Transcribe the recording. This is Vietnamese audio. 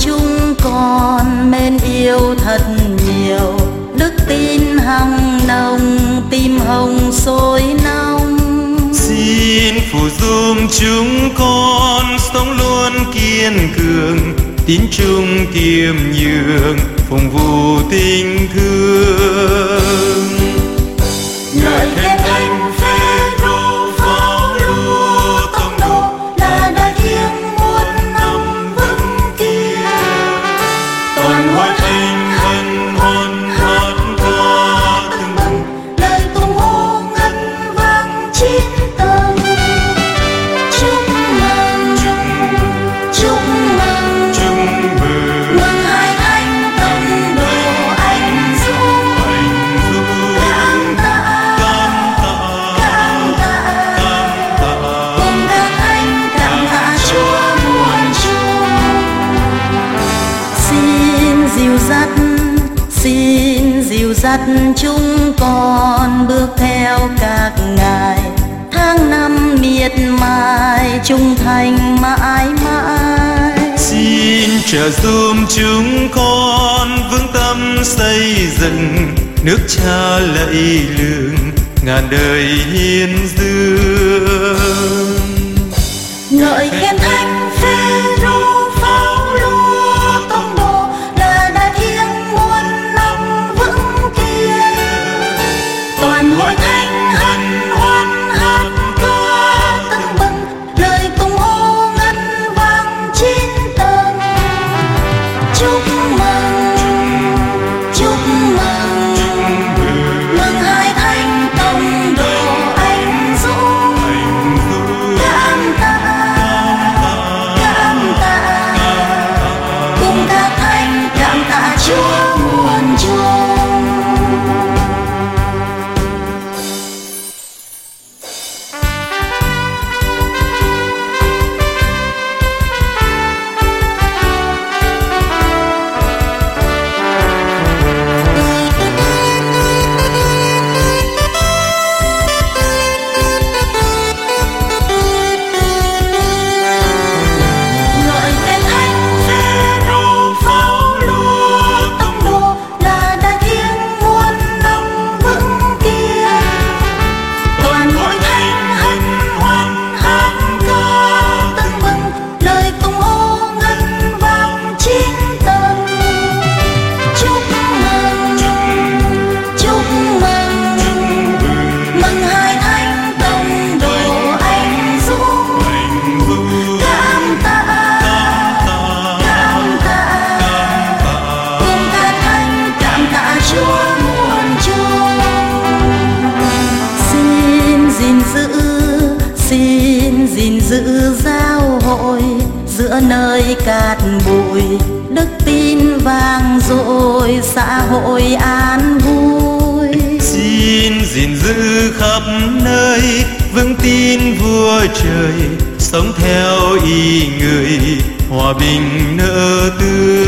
chúng con mến yêu thật nhiều. Đức tin hằng nồng, tim hồng sôi nóng. Xin phù giúp chúng con sống luôn kiên cường, tín trung kiềm nhường, phụng vụ dắt xin dìu dắt chúng con bước theo các ngài. Tháng năm miệt mài trung thành mãi mãi. Xin trợ giúp chúng con vững tâm xây dựng nước cha lạy lường ngàn đời hiến dương. ngợi khen thánh xin gìn giữ giáo hội giữa nơi cát bụi, đức tin vang dội xã hội an vui. Xin gìn giữ khắp nơi vững tin vua trời, sống theo ý người hòa bình nở tươi